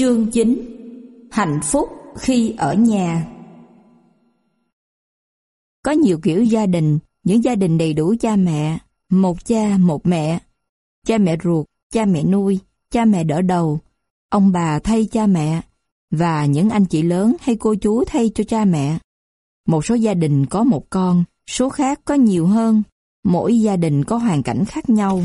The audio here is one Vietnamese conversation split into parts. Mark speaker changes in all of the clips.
Speaker 1: Chương 9 Hạnh phúc khi ở nhà. Có nhiều kiểu gia đình, những gia đình đầy đủ cha mẹ, một cha, một mẹ, cha mẹ ruột, cha mẹ nuôi, cha mẹ đỡ đầu, ông bà thay cha mẹ, và những anh chị lớn hay cô chú thay cho cha mẹ. Một số gia đình có một con, số khác có nhiều hơn, mỗi gia đình có hoàn cảnh khác nhau.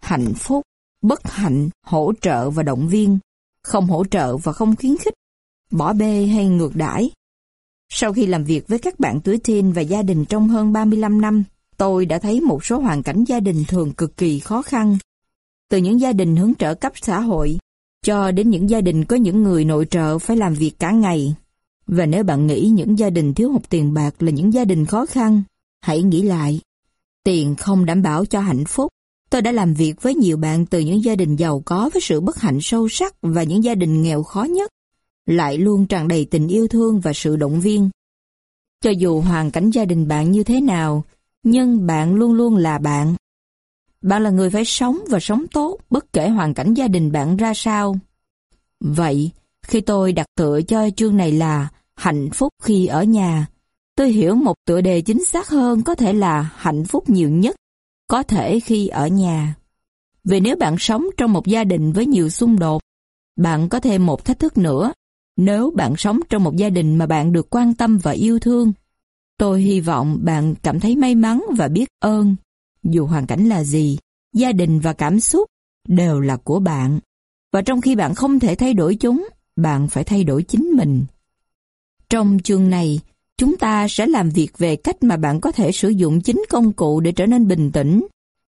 Speaker 1: Hạnh phúc, bất hạnh, hỗ trợ và động viên không hỗ trợ và không khuyến khích, bỏ bê hay ngược đãi. Sau khi làm việc với các bạn tuổi teen và gia đình trong hơn 35 năm, tôi đã thấy một số hoàn cảnh gia đình thường cực kỳ khó khăn. Từ những gia đình hướng trợ cấp xã hội, cho đến những gia đình có những người nội trợ phải làm việc cả ngày. Và nếu bạn nghĩ những gia đình thiếu hụt tiền bạc là những gia đình khó khăn, hãy nghĩ lại. Tiền không đảm bảo cho hạnh phúc, Tôi đã làm việc với nhiều bạn từ những gia đình giàu có với sự bất hạnh sâu sắc và những gia đình nghèo khó nhất, lại luôn tràn đầy tình yêu thương và sự động viên. Cho dù hoàn cảnh gia đình bạn như thế nào, nhưng bạn luôn luôn là bạn. Bạn là người phải sống và sống tốt bất kể hoàn cảnh gia đình bạn ra sao. Vậy, khi tôi đặt tựa cho chương này là hạnh phúc khi ở nhà, tôi hiểu một tựa đề chính xác hơn có thể là hạnh phúc nhiều nhất có thể khi ở nhà. Vì nếu bạn sống trong một gia đình với nhiều xung đột, bạn có thêm một thách thức nữa. Nếu bạn sống trong một gia đình mà bạn được quan tâm và yêu thương, tôi hy vọng bạn cảm thấy may mắn và biết ơn. Dù hoàn cảnh là gì, gia đình và cảm xúc đều là của bạn. Và trong khi bạn không thể thay đổi chúng, bạn phải thay đổi chính mình. Trong chương này, Chúng ta sẽ làm việc về cách mà bạn có thể sử dụng chính công cụ để trở nên bình tĩnh,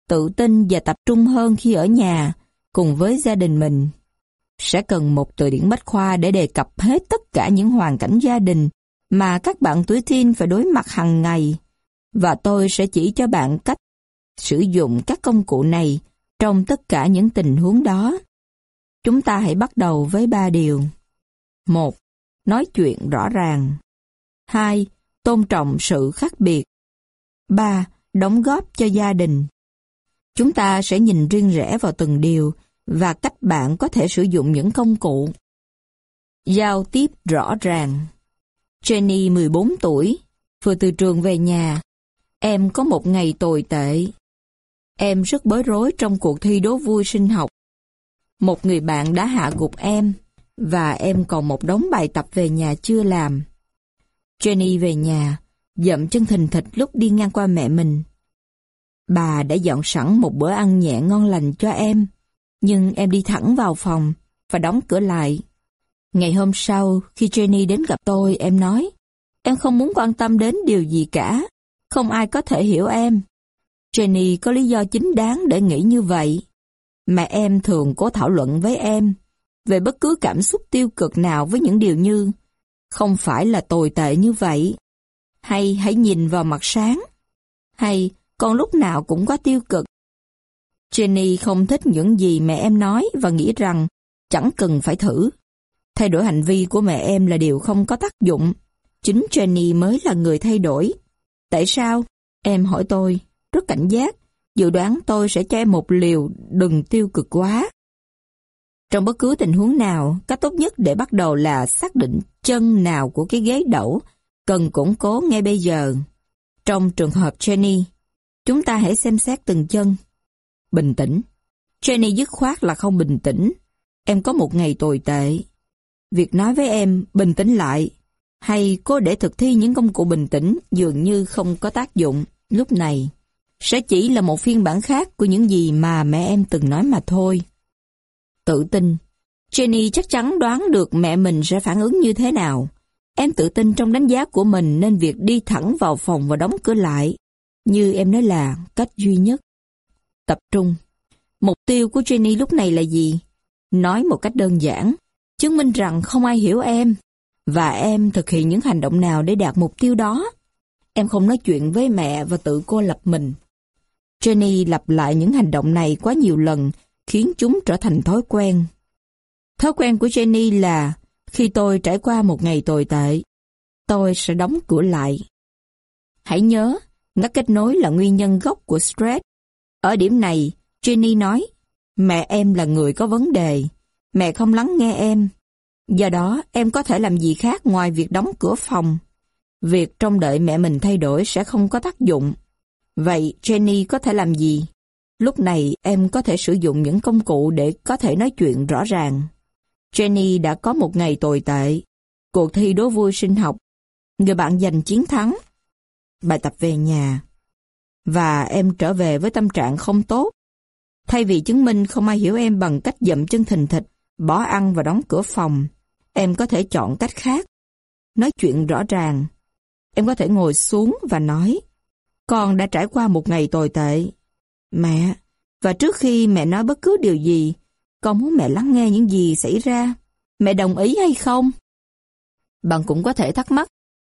Speaker 1: tự tin và tập trung hơn khi ở nhà, cùng với gia đình mình. Sẽ cần một từ điển bách khoa để đề cập hết tất cả những hoàn cảnh gia đình mà các bạn tuổi teen phải đối mặt hàng ngày. Và tôi sẽ chỉ cho bạn cách sử dụng các công cụ này trong tất cả những tình huống đó. Chúng ta hãy bắt đầu với ba điều. một Nói chuyện rõ ràng. 2. Tôn trọng sự khác biệt. 3. Đóng góp cho gia đình. Chúng ta sẽ nhìn riêng rẽ vào từng điều và cách bạn có thể sử dụng những công cụ. Giao tiếp rõ ràng. Jenny 14 tuổi, vừa từ trường về nhà. Em có một ngày tồi tệ. Em rất bối rối trong cuộc thi đố vui sinh học. Một người bạn đã hạ gục em, và em còn một đống bài tập về nhà chưa làm. Jenny về nhà, dậm chân thình thịch lúc đi ngang qua mẹ mình. Bà đã dọn sẵn một bữa ăn nhẹ ngon lành cho em, nhưng em đi thẳng vào phòng và đóng cửa lại. Ngày hôm sau, khi Jenny đến gặp tôi, em nói, em không muốn quan tâm đến điều gì cả, không ai có thể hiểu em. Jenny có lý do chính đáng để nghĩ như vậy. Mẹ em thường cố thảo luận với em về bất cứ cảm xúc tiêu cực nào với những điều như không phải là tồi tệ như vậy. Hay hãy nhìn vào mặt sáng. Hay con lúc nào cũng quá tiêu cực. Jenny không thích những gì mẹ em nói và nghĩ rằng chẳng cần phải thử. Thay đổi hành vi của mẹ em là điều không có tác dụng. Chính Jenny mới là người thay đổi. Tại sao? Em hỏi tôi, rất cảnh giác. Dự đoán tôi sẽ cho em một liều đừng tiêu cực quá. Trong bất cứ tình huống nào, cách tốt nhất để bắt đầu là xác định chân nào của cái ghế đẩu cần củng cố ngay bây giờ. Trong trường hợp Jenny, chúng ta hãy xem xét từng chân. Bình tĩnh. Jenny dứt khoát là không bình tĩnh. Em có một ngày tồi tệ. Việc nói với em bình tĩnh lại hay cô để thực thi những công cụ bình tĩnh dường như không có tác dụng lúc này sẽ chỉ là một phiên bản khác của những gì mà mẹ em từng nói mà thôi. Tự tin Jenny chắc chắn đoán được mẹ mình sẽ phản ứng như thế nào. Em tự tin trong đánh giá của mình nên việc đi thẳng vào phòng và đóng cửa lại, như em nói là cách duy nhất. Tập trung. Mục tiêu của Jenny lúc này là gì? Nói một cách đơn giản, chứng minh rằng không ai hiểu em, và em thực hiện những hành động nào để đạt mục tiêu đó. Em không nói chuyện với mẹ và tự cô lập mình. Jenny lặp lại những hành động này quá nhiều lần, khiến chúng trở thành thói quen. Thói quen của Jenny là khi tôi trải qua một ngày tồi tệ, tôi sẽ đóng cửa lại. Hãy nhớ, ngắt kết nối là nguyên nhân gốc của stress. Ở điểm này, Jenny nói, mẹ em là người có vấn đề, mẹ không lắng nghe em. Do đó, em có thể làm gì khác ngoài việc đóng cửa phòng. Việc trông đợi mẹ mình thay đổi sẽ không có tác dụng. Vậy Jenny có thể làm gì? Lúc này em có thể sử dụng những công cụ để có thể nói chuyện rõ ràng. Jenny đã có một ngày tồi tệ. Cuộc thi đố vui sinh học. Người bạn giành chiến thắng. Bài tập về nhà. Và em trở về với tâm trạng không tốt. Thay vì chứng minh không ai hiểu em bằng cách dậm chân thình thịch, bỏ ăn và đóng cửa phòng, em có thể chọn cách khác. Nói chuyện rõ ràng. Em có thể ngồi xuống và nói, con đã trải qua một ngày tồi tệ. Mẹ, và trước khi mẹ nói bất cứ điều gì, con muốn mẹ lắng nghe những gì xảy ra. Mẹ đồng ý hay không? Bạn cũng có thể thắc mắc,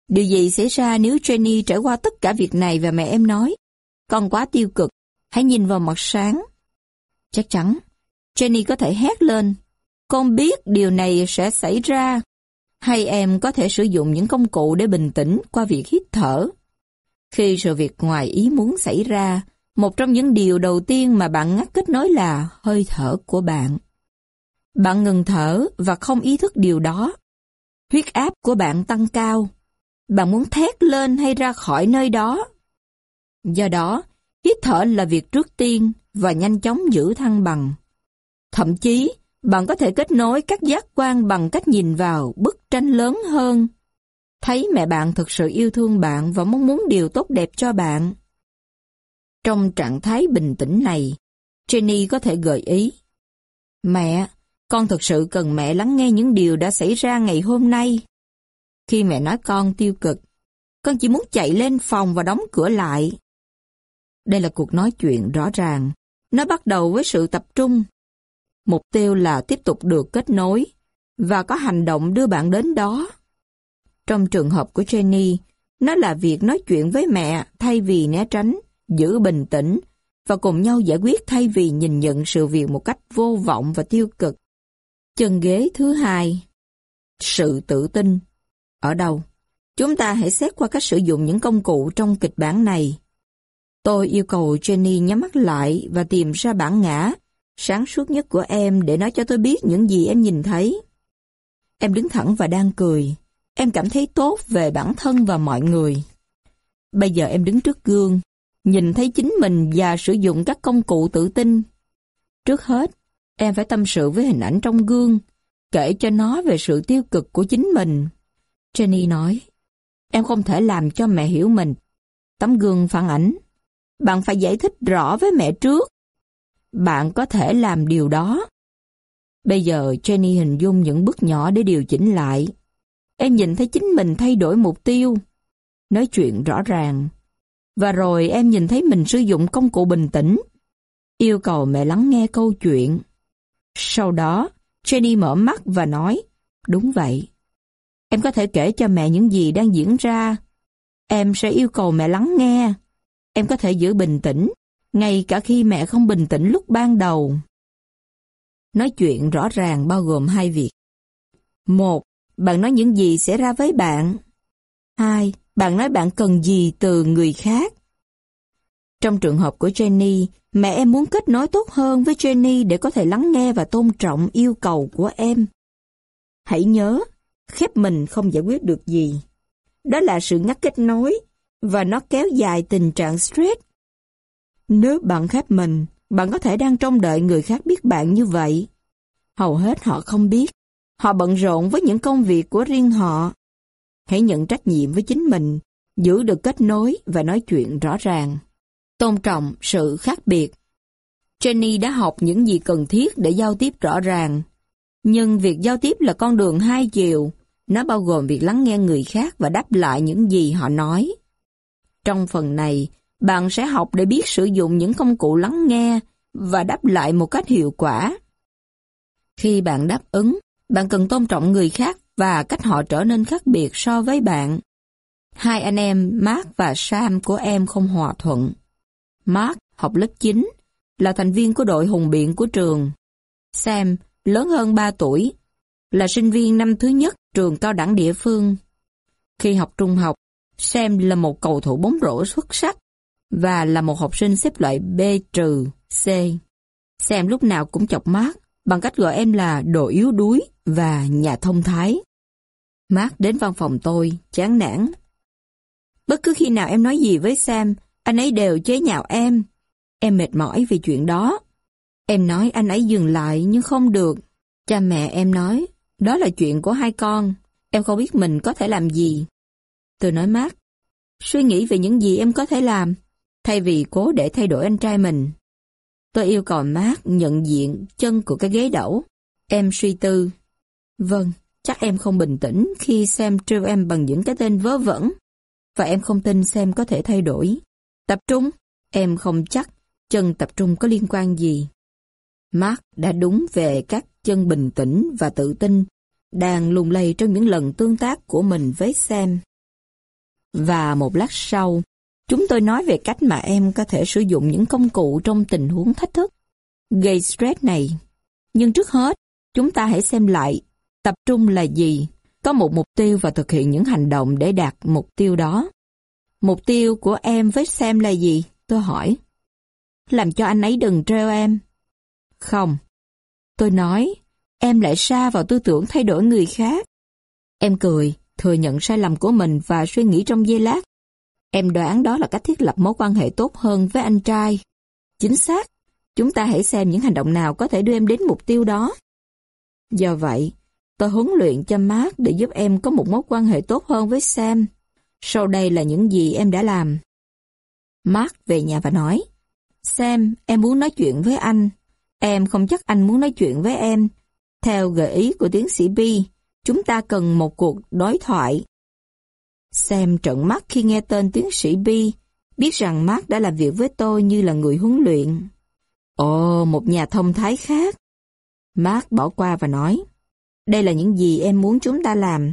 Speaker 1: điều gì xảy ra nếu Jenny trải qua tất cả việc này và mẹ em nói, con quá tiêu cực, hãy nhìn vào mặt sáng. Chắc chắn, Jenny có thể hét lên, con biết điều này sẽ xảy ra. Hay em có thể sử dụng những công cụ để bình tĩnh qua việc hít thở. Khi sự việc ngoài ý muốn xảy ra, một trong những điều đầu tiên mà bạn ngắt kết nối là hơi thở của bạn. Bạn ngừng thở và không ý thức điều đó. Huyết áp của bạn tăng cao. Bạn muốn thét lên hay ra khỏi nơi đó. Do đó, hít thở là việc trước tiên và nhanh chóng giữ thăng bằng. Thậm chí, bạn có thể kết nối các giác quan bằng cách nhìn vào bức tranh lớn hơn. Thấy mẹ bạn thực sự yêu thương bạn và mong muốn điều tốt đẹp cho bạn. Trong trạng thái bình tĩnh này, Jenny có thể gợi ý. Mẹ, con thực sự cần mẹ lắng nghe những điều đã xảy ra ngày hôm nay. Khi mẹ nói con tiêu cực, con chỉ muốn chạy lên phòng và đóng cửa lại. Đây là cuộc nói chuyện rõ ràng. Nó bắt đầu với sự tập trung. Mục tiêu là tiếp tục được kết nối và có hành động đưa bạn đến đó. Trong trường hợp của Jenny, nó là việc nói chuyện với mẹ thay vì né tránh giữ bình tĩnh và cùng nhau giải quyết thay vì nhìn nhận sự việc một cách vô vọng và tiêu cực. Chân ghế thứ hai Sự tự tin Ở đâu? Chúng ta hãy xét qua cách sử dụng những công cụ trong kịch bản này. Tôi yêu cầu Jenny nhắm mắt lại và tìm ra bản ngã sáng suốt nhất của em để nói cho tôi biết những gì em nhìn thấy. Em đứng thẳng và đang cười. Em cảm thấy tốt về bản thân và mọi người. Bây giờ em đứng trước gương, nhìn thấy chính mình và sử dụng các công cụ tự tin. Trước hết, em phải tâm sự với hình ảnh trong gương, kể cho nó về sự tiêu cực của chính mình. Jenny nói, em không thể làm cho mẹ hiểu mình. Tấm gương phản ảnh, bạn phải giải thích rõ với mẹ trước. Bạn có thể làm điều đó. Bây giờ Jenny hình dung những bước nhỏ để điều chỉnh lại. Em nhìn thấy chính mình thay đổi mục tiêu. Nói chuyện rõ ràng, và rồi em nhìn thấy mình sử dụng công cụ bình tĩnh. Yêu cầu mẹ lắng nghe câu chuyện. Sau đó, Jenny mở mắt và nói, đúng vậy. Em có thể kể cho mẹ những gì đang diễn ra. Em sẽ yêu cầu mẹ lắng nghe. Em có thể giữ bình tĩnh, ngay cả khi mẹ không bình tĩnh lúc ban đầu. Nói chuyện rõ ràng bao gồm hai việc. Một, bạn nói những gì sẽ ra với bạn. Hai, bạn nói bạn cần gì từ người khác. Trong trường hợp của Jenny, mẹ em muốn kết nối tốt hơn với Jenny để có thể lắng nghe và tôn trọng yêu cầu của em. Hãy nhớ, khép mình không giải quyết được gì. Đó là sự ngắt kết nối, và nó kéo dài tình trạng stress. Nếu bạn khép mình, bạn có thể đang trông đợi người khác biết bạn như vậy. Hầu hết họ không biết. Họ bận rộn với những công việc của riêng họ. Hãy nhận trách nhiệm với chính mình, giữ được kết nối và nói chuyện rõ ràng. Tôn trọng sự khác biệt. Jenny đã học những gì cần thiết để giao tiếp rõ ràng. Nhưng việc giao tiếp là con đường hai chiều. Nó bao gồm việc lắng nghe người khác và đáp lại những gì họ nói. Trong phần này, bạn sẽ học để biết sử dụng những công cụ lắng nghe và đáp lại một cách hiệu quả. Khi bạn đáp ứng, bạn cần tôn trọng người khác và cách họ trở nên khác biệt so với bạn. Hai anh em Mark và Sam của em không hòa thuận. Mark học lớp 9, là thành viên của đội hùng biện của trường. Sam lớn hơn 3 tuổi, là sinh viên năm thứ nhất trường cao đẳng địa phương. Khi học trung học, Sam là một cầu thủ bóng rổ xuất sắc và là một học sinh xếp loại B trừ C. Sam lúc nào cũng chọc Mark bằng cách gọi em là đồ yếu đuối và nhà thông thái. Mark đến văn phòng tôi, chán nản. Bất cứ khi nào em nói gì với Sam, anh ấy đều chế nhạo em. Em mệt mỏi vì chuyện đó. Em nói anh ấy dừng lại nhưng không được. Cha mẹ em nói, đó là chuyện của hai con. Em không biết mình có thể làm gì. Tôi nói Mark, suy nghĩ về những gì em có thể làm, thay vì cố để thay đổi anh trai mình. Tôi yêu cầu Mark nhận diện chân của cái ghế đẩu. Em suy tư. Vâng, chắc em không bình tĩnh khi xem trêu em bằng những cái tên vớ vẩn. Và em không tin xem có thể thay đổi. Tập trung, em không chắc chân tập trung có liên quan gì. Mark đã đúng về các chân bình tĩnh và tự tin đang lùng lay trong những lần tương tác của mình với Sam. Và một lát sau, chúng tôi nói về cách mà em có thể sử dụng những công cụ trong tình huống thách thức, gây stress này. Nhưng trước hết, chúng ta hãy xem lại tập trung là gì, có một mục tiêu và thực hiện những hành động để đạt mục tiêu đó. Mục tiêu của em với Sam là gì? Tôi hỏi. Làm cho anh ấy đừng treo em. Không. Tôi nói, em lại xa vào tư tưởng thay đổi người khác. Em cười, thừa nhận sai lầm của mình và suy nghĩ trong giây lát. Em đoán đó là cách thiết lập mối quan hệ tốt hơn với anh trai. Chính xác, chúng ta hãy xem những hành động nào có thể đưa em đến mục tiêu đó. Do vậy, tôi huấn luyện cho Mark để giúp em có một mối quan hệ tốt hơn với Sam. Sau đây là những gì em đã làm. Mark về nhà và nói, Sam, em muốn nói chuyện với anh. Em không chắc anh muốn nói chuyện với em. Theo gợi ý của tiến sĩ B, chúng ta cần một cuộc đối thoại. Sam trợn mắt khi nghe tên tiến sĩ B, biết rằng Mark đã làm việc với tôi như là người huấn luyện. Ồ, một nhà thông thái khác. Mark bỏ qua và nói, đây là những gì em muốn chúng ta làm.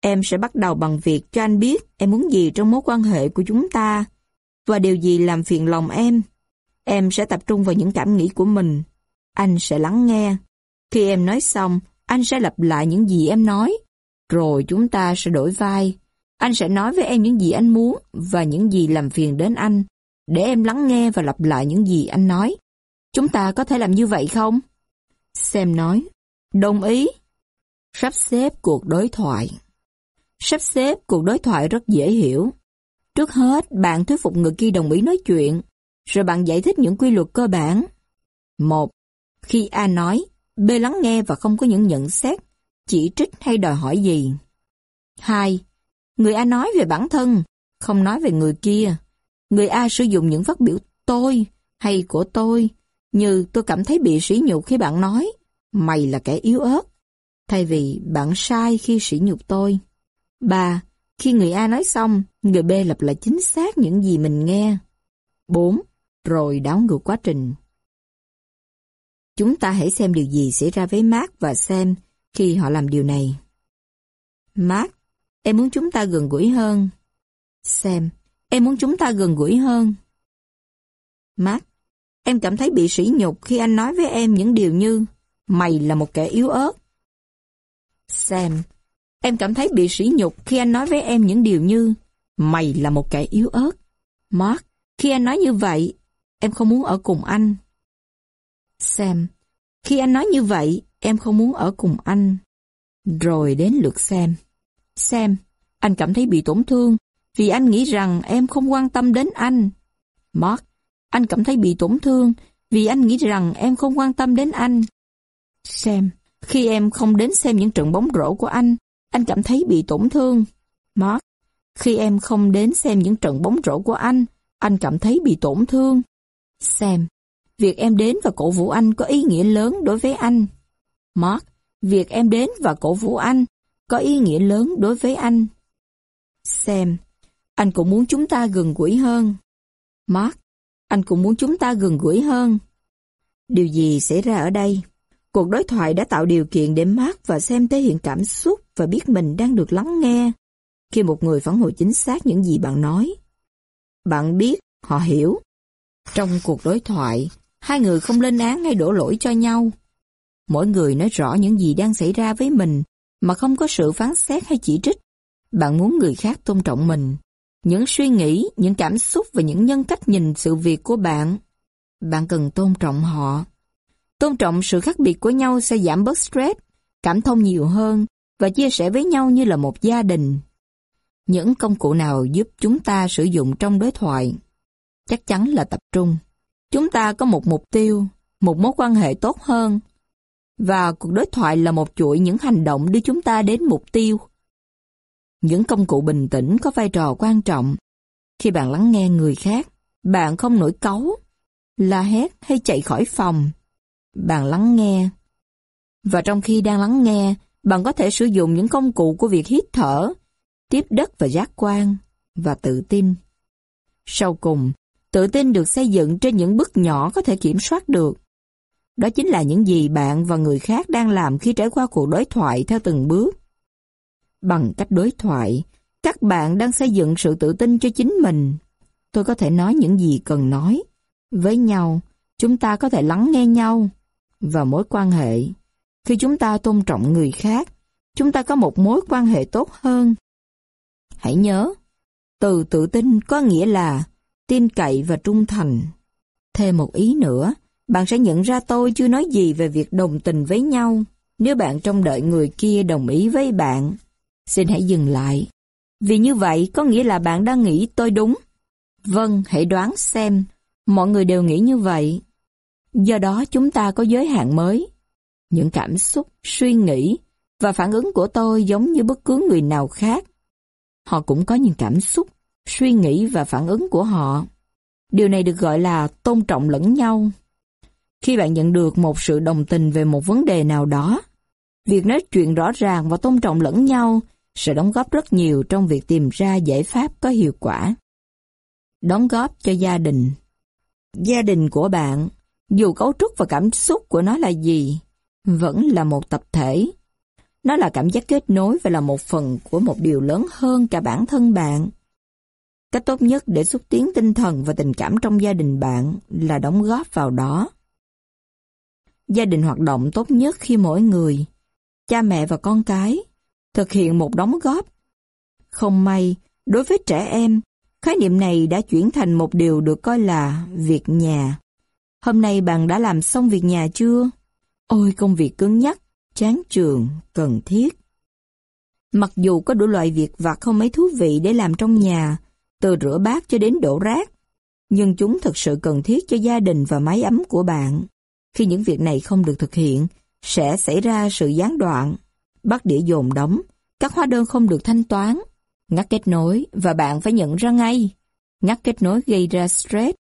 Speaker 1: Em sẽ bắt đầu bằng việc cho anh biết em muốn gì trong mối quan hệ của chúng ta và điều gì làm phiền lòng em. Em sẽ tập trung vào những cảm nghĩ của mình. Anh sẽ lắng nghe. Khi em nói xong, anh sẽ lặp lại những gì em nói. Rồi chúng ta sẽ đổi vai. Anh sẽ nói với em những gì anh muốn và những gì làm phiền đến anh. Để em lắng nghe và lặp lại những gì anh nói. Chúng ta có thể làm như vậy không? Sam nói. Đồng ý. Sắp xếp cuộc đối thoại. Sắp xếp cuộc đối thoại rất dễ hiểu. Trước hết, bạn thuyết phục người kia đồng ý nói chuyện, rồi bạn giải thích những quy luật cơ bản. Một, Khi A nói, B lắng nghe và không có những nhận xét, chỉ trích hay đòi hỏi gì. 2. Người A nói về bản thân, không nói về người kia. Người A sử dụng những phát biểu tôi hay của tôi, như tôi cảm thấy bị sỉ nhục khi bạn nói, mày là kẻ yếu ớt, thay vì bạn sai khi sỉ nhục tôi. 3. Khi người A nói xong, người B lặp lại chính xác những gì mình nghe. 4. Rồi đảo ngược quá trình. Chúng ta hãy xem điều gì xảy ra với Mark và Sam khi họ làm điều này. Mark, em muốn chúng ta gần gũi hơn. Sam, em muốn chúng ta gần gũi hơn. Mark, em cảm thấy bị sỉ nhục khi anh nói với em những điều như mày là một kẻ yếu ớt. Sam, Em cảm thấy bị sỉ nhục khi anh nói với em những điều như Mày là một kẻ yếu ớt. Mark, khi anh nói như vậy, em không muốn ở cùng anh. Sam, khi anh nói như vậy, em không muốn ở cùng anh. Rồi đến lượt Sam. Sam, anh cảm thấy bị tổn thương vì anh nghĩ rằng em không quan tâm đến anh. Mark, anh cảm thấy bị tổn thương vì anh nghĩ rằng em không quan tâm đến anh. Sam, khi em không đến xem những trận bóng rổ của anh, anh cảm thấy bị tổn thương. Mark, khi em không đến xem những trận bóng rổ của anh, anh cảm thấy bị tổn thương. Sam, việc em đến và cổ vũ anh có ý nghĩa lớn đối với anh. Mark, việc em đến và cổ vũ anh có ý nghĩa lớn đối với anh. Sam, anh cũng muốn chúng ta gần gũi hơn. Mark, anh cũng muốn chúng ta gần gũi hơn. Điều gì xảy ra ở đây? Cuộc đối thoại đã tạo điều kiện để Mark và xem thể hiện cảm xúc và biết mình đang được lắng nghe. Khi một người phản hồi chính xác những gì bạn nói, bạn biết, họ hiểu. Trong cuộc đối thoại, hai người không lên án hay đổ lỗi cho nhau. Mỗi người nói rõ những gì đang xảy ra với mình mà không có sự phán xét hay chỉ trích. Bạn muốn người khác tôn trọng mình, những suy nghĩ, những cảm xúc và những nhân cách nhìn sự việc của bạn. Bạn cần tôn trọng họ Tôn trọng sự khác biệt của nhau sẽ giảm bớt stress, cảm thông nhiều hơn và chia sẻ với nhau như là một gia đình. Những công cụ nào giúp chúng ta sử dụng trong đối thoại? Chắc chắn là tập trung. Chúng ta có một mục tiêu, một mối quan hệ tốt hơn. Và cuộc đối thoại là một chuỗi những hành động đưa chúng ta đến mục tiêu. Những công cụ bình tĩnh có vai trò quan trọng. Khi bạn lắng nghe người khác, bạn không nổi cáu, la hét hay chạy khỏi phòng. Bạn lắng nghe. Và trong khi đang lắng nghe, bạn có thể sử dụng những công cụ của việc hít thở, tiếp đất và giác quan, và tự tin. Sau cùng, tự tin được xây dựng trên những bước nhỏ có thể kiểm soát được. Đó chính là những gì bạn và người khác đang làm khi trải qua cuộc đối thoại theo từng bước. Bằng cách đối thoại, các bạn đang xây dựng sự tự tin cho chính mình. Tôi có thể nói những gì cần nói. Với nhau, chúng ta có thể lắng nghe nhau. Và mối quan hệ. Khi chúng ta tôn trọng người khác, chúng ta có một mối quan hệ tốt hơn. Hãy nhớ, từ tự tin có nghĩa là tin cậy và trung thành. Thêm một ý nữa, bạn sẽ nhận ra tôi chưa nói gì về việc đồng tình với nhau. Nếu bạn trông đợi người kia đồng ý với bạn, xin hãy dừng lại. Vì như vậy có nghĩa là bạn đang nghĩ tôi đúng. Vâng, hãy đoán xem. Mọi người đều nghĩ như vậy. Do đó chúng ta có giới hạn mới. Những cảm xúc, suy nghĩ và phản ứng của tôi giống như bất cứ người nào khác. Họ cũng có những cảm xúc, suy nghĩ và phản ứng của họ. Điều này được gọi là tôn trọng lẫn nhau. Khi bạn nhận được một sự đồng tình về một vấn đề nào đó, việc nói chuyện rõ ràng và tôn trọng lẫn nhau sẽ đóng góp rất nhiều trong việc tìm ra giải pháp có hiệu quả. Đóng góp cho gia đình Gia đình của bạn, dù cấu trúc và cảm xúc của nó là gì, vẫn là một tập thể. Nó là cảm giác kết nối và là một phần của một điều lớn hơn cả bản thân bạn. Cách tốt nhất để xúc tiến tinh thần và tình cảm trong gia đình bạn là đóng góp vào đó. Gia đình hoạt động tốt nhất khi mỗi người, cha mẹ và con cái, thực hiện một đóng góp. Không may, đối với trẻ em, khái niệm này đã chuyển thành một điều được coi là việc nhà. Hôm nay bạn đã làm xong việc nhà chưa? Ôi công việc cứng nhắc, chán trường, cần thiết. Mặc dù có đủ loại việc vặt không mấy thú vị để làm trong nhà, từ rửa bát cho đến đổ rác, nhưng chúng thực sự cần thiết cho gia đình và mái ấm của bạn. Khi những việc này không được thực hiện, sẽ xảy ra sự gián đoạn, bắt đĩa dồn đóng, các hóa đơn không được thanh toán, ngắt kết nối và bạn phải nhận ra ngay. Ngắt kết nối gây ra stress.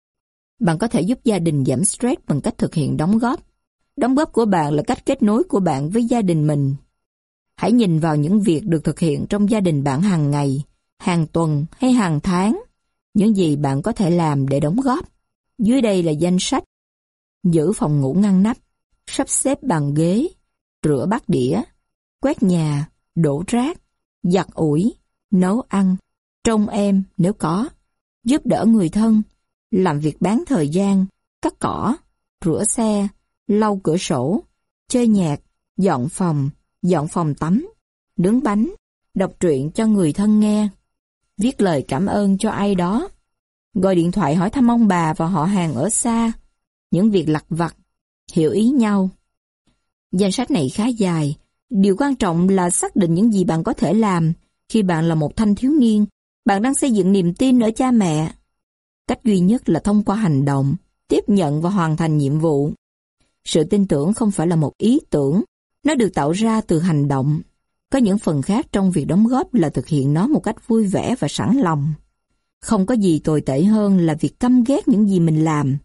Speaker 1: Bạn có thể giúp gia đình giảm stress bằng cách thực hiện đóng góp. Đóng góp của bạn là cách kết nối của bạn với gia đình mình. Hãy nhìn vào những việc được thực hiện trong gia đình bạn hàng ngày, hàng tuần hay hàng tháng. Những gì bạn có thể làm để đóng góp. Dưới đây là danh sách. Giữ phòng ngủ ngăn nắp, sắp xếp bàn ghế, rửa bát đĩa, quét nhà, đổ rác, giặt ủi, nấu ăn, trông em nếu có, giúp đỡ người thân, làm việc bán thời gian, cắt cỏ, rửa xe, lau cửa sổ, chơi nhạc, dọn phòng, dọn phòng tắm, nướng bánh, đọc truyện cho người thân nghe, viết lời cảm ơn cho ai đó, gọi điện thoại hỏi thăm ông bà và họ hàng ở xa, những việc lặt vặt, hiểu ý nhau. Danh sách này khá dài, điều quan trọng là xác định những gì bạn có thể làm khi bạn là một thanh thiếu niên, bạn đang xây dựng niềm tin ở cha mẹ. Cách duy nhất là thông qua hành động, tiếp nhận và hoàn thành nhiệm vụ. Sự tin tưởng không phải là một ý tưởng, nó được tạo ra từ hành động. Có những phần khác trong việc đóng góp là thực hiện nó một cách vui vẻ và sẵn lòng. Không có gì tồi tệ hơn là việc căm ghét những gì mình làm.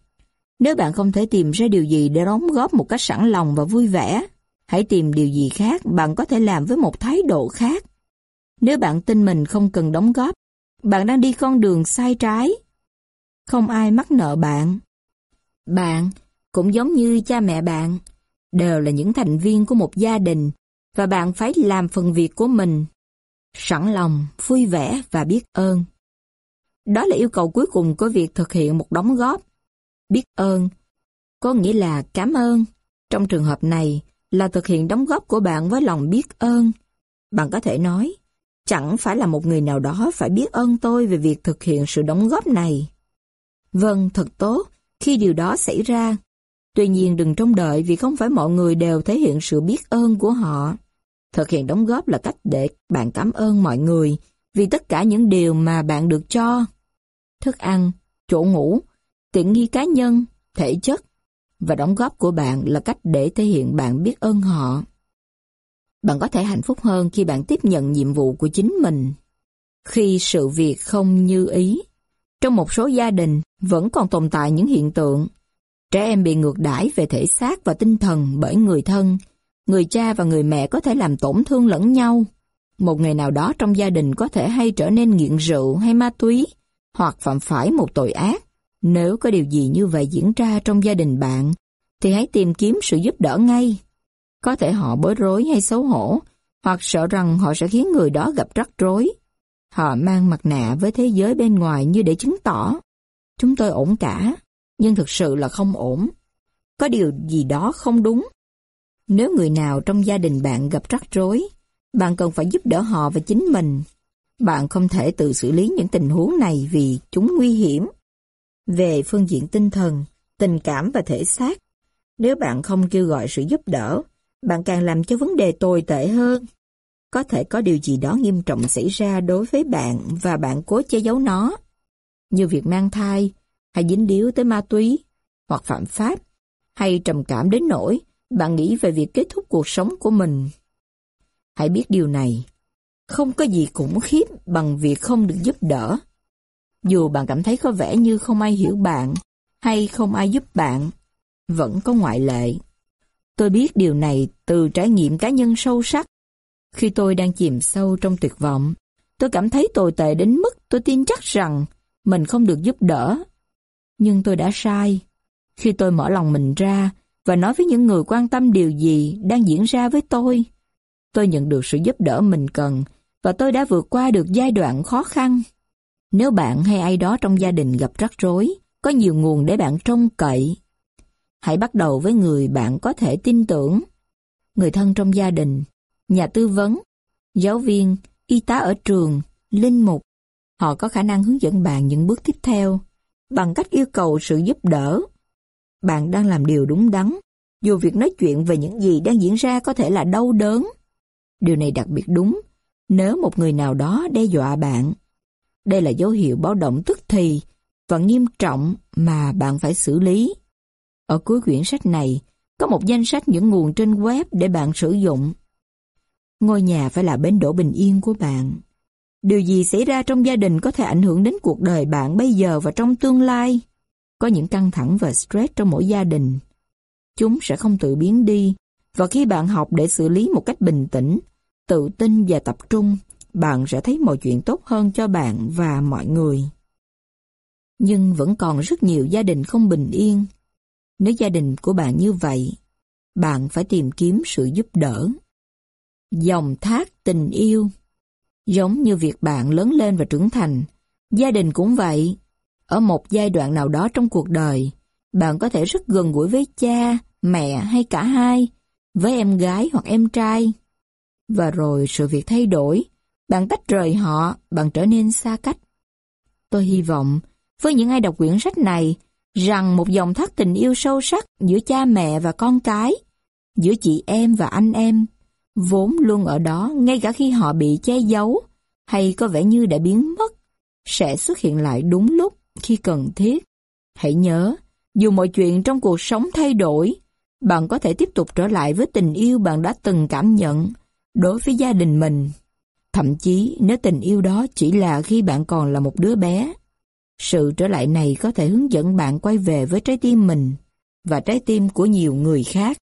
Speaker 1: Nếu bạn không thể tìm ra điều gì để đóng góp một cách sẵn lòng và vui vẻ, hãy tìm điều gì khác bạn có thể làm với một thái độ khác. Nếu bạn tin mình không cần đóng góp, bạn đang đi con đường sai trái. Không ai mắc nợ bạn. Bạn, cũng giống như cha mẹ bạn, đều là những thành viên của một gia đình và bạn phải làm phần việc của mình. Sẵn lòng, vui vẻ và biết ơn. Đó là yêu cầu cuối cùng của việc thực hiện một đóng góp. Biết ơn, có nghĩa là cảm ơn. Trong trường hợp này là thực hiện đóng góp của bạn với lòng biết ơn. Bạn có thể nói, chẳng phải là một người nào đó phải biết ơn tôi về việc thực hiện sự đóng góp này. Vâng, thật tốt, khi điều đó xảy ra, Tuy nhiên đừng trông đợi vì không phải mọi người đều thể hiện sự biết ơn của họ. Thực hiện đóng góp là cách để bạn cảm ơn mọi người vì tất cả những điều mà bạn được cho. Thức ăn, chỗ ngủ, tiện nghi cá nhân, thể chất và đóng góp của bạn là cách để thể hiện bạn biết ơn họ. Bạn có thể hạnh phúc hơn khi bạn tiếp nhận nhiệm vụ của chính mình. Khi sự việc không như ý, trong một số gia đình vẫn còn tồn tại những hiện tượng trẻ em bị ngược đãi về thể xác và tinh thần bởi người thân, người cha và người mẹ có thể làm tổn thương lẫn nhau. Một người nào đó trong gia đình có thể hay trở nên nghiện rượu hay ma túy, hoặc phạm phải một tội ác. Nếu có điều gì như vậy diễn ra trong gia đình bạn, thì hãy tìm kiếm sự giúp đỡ ngay. Có thể họ bối rối hay xấu hổ, hoặc sợ rằng họ sẽ khiến người đó gặp rắc rối. Họ mang mặt nạ với thế giới bên ngoài như để chứng tỏ. Chúng tôi ổn cả, nhưng thực sự là không ổn. Có điều gì đó không đúng. Nếu người nào trong gia đình bạn gặp rắc rối, bạn cần phải giúp đỡ họ và chính mình. Bạn không thể tự xử lý những tình huống này vì chúng nguy hiểm. Về phương diện tinh thần, tình cảm và thể xác, nếu bạn không kêu gọi sự giúp đỡ, bạn càng làm cho vấn đề tồi tệ hơn. Có thể có điều gì đó nghiêm trọng xảy ra đối với bạn và bạn cố che giấu nó. Như việc mang thai, hay dính điếu tới ma túy, hoặc phạm pháp, hay trầm cảm đến nỗi bạn nghĩ về việc kết thúc cuộc sống của mình. Hãy biết điều này, không có gì khủng khiếp bằng việc không được giúp đỡ. Dù bạn cảm thấy có vẻ như không ai hiểu bạn, hay không ai giúp bạn, vẫn có ngoại lệ. Tôi biết điều này từ trải nghiệm cá nhân sâu sắc. Khi tôi đang chìm sâu trong tuyệt vọng, tôi cảm thấy tồi tệ đến mức tôi tin chắc rằng mình không được giúp đỡ. Nhưng tôi đã sai. Khi tôi mở lòng mình ra và nói với những người quan tâm điều gì đang diễn ra với tôi, tôi nhận được sự giúp đỡ mình cần và tôi đã vượt qua được giai đoạn khó khăn. Nếu bạn hay ai đó trong gia đình gặp rắc rối, có nhiều nguồn để bạn trông cậy. Hãy bắt đầu với người bạn có thể tin tưởng. Người thân trong gia đình, nhà tư vấn, giáo viên, y tá ở trường, linh mục. Họ có khả năng hướng dẫn bạn những bước tiếp theo bằng cách yêu cầu sự giúp đỡ. Bạn đang làm điều đúng đắn, dù việc nói chuyện về những gì đang diễn ra có thể là đau đớn. Điều này đặc biệt đúng nếu một người nào đó đe dọa bạn. Đây là dấu hiệu báo động tức thì và nghiêm trọng mà bạn phải xử lý. Ở cuối quyển sách này, có một danh sách những nguồn trên web để bạn sử dụng. Ngôi nhà phải là bến đỗ bình yên của bạn. Điều gì xảy ra trong gia đình có thể ảnh hưởng đến cuộc đời bạn bây giờ và trong tương lai. Có những căng thẳng và stress trong mỗi gia đình. Chúng sẽ không tự biến đi, và khi bạn học để xử lý một cách bình tĩnh, tự tin và tập trung, bạn sẽ thấy mọi chuyện tốt hơn cho bạn và mọi người. Nhưng vẫn còn rất nhiều gia đình không bình yên. Nếu gia đình của bạn như vậy, bạn phải tìm kiếm sự giúp đỡ. Dòng thác tình yêu Giống như việc bạn lớn lên và trưởng thành, gia đình cũng vậy. Ở một giai đoạn nào đó trong cuộc đời, bạn có thể rất gần gũi với cha, mẹ hay cả hai, với em gái hoặc em trai. Và rồi sự việc thay đổi, bạn tách rời họ, bạn trở nên xa cách. Tôi hy vọng, với những ai đọc quyển sách này, rằng một dòng thác tình yêu sâu sắc giữa cha mẹ và con cái, giữa chị em và anh em, vốn luôn ở đó ngay cả khi họ bị che giấu hay có vẻ như đã biến mất, sẽ xuất hiện lại đúng lúc khi cần thiết. Hãy nhớ, dù mọi chuyện trong cuộc sống thay đổi, bạn có thể tiếp tục trở lại với tình yêu bạn đã từng cảm nhận đối với gia đình mình. Thậm chí nếu tình yêu đó chỉ là khi bạn còn là một đứa bé. Sự trở lại này có thể hướng dẫn bạn quay về với trái tim mình và trái tim của nhiều người khác.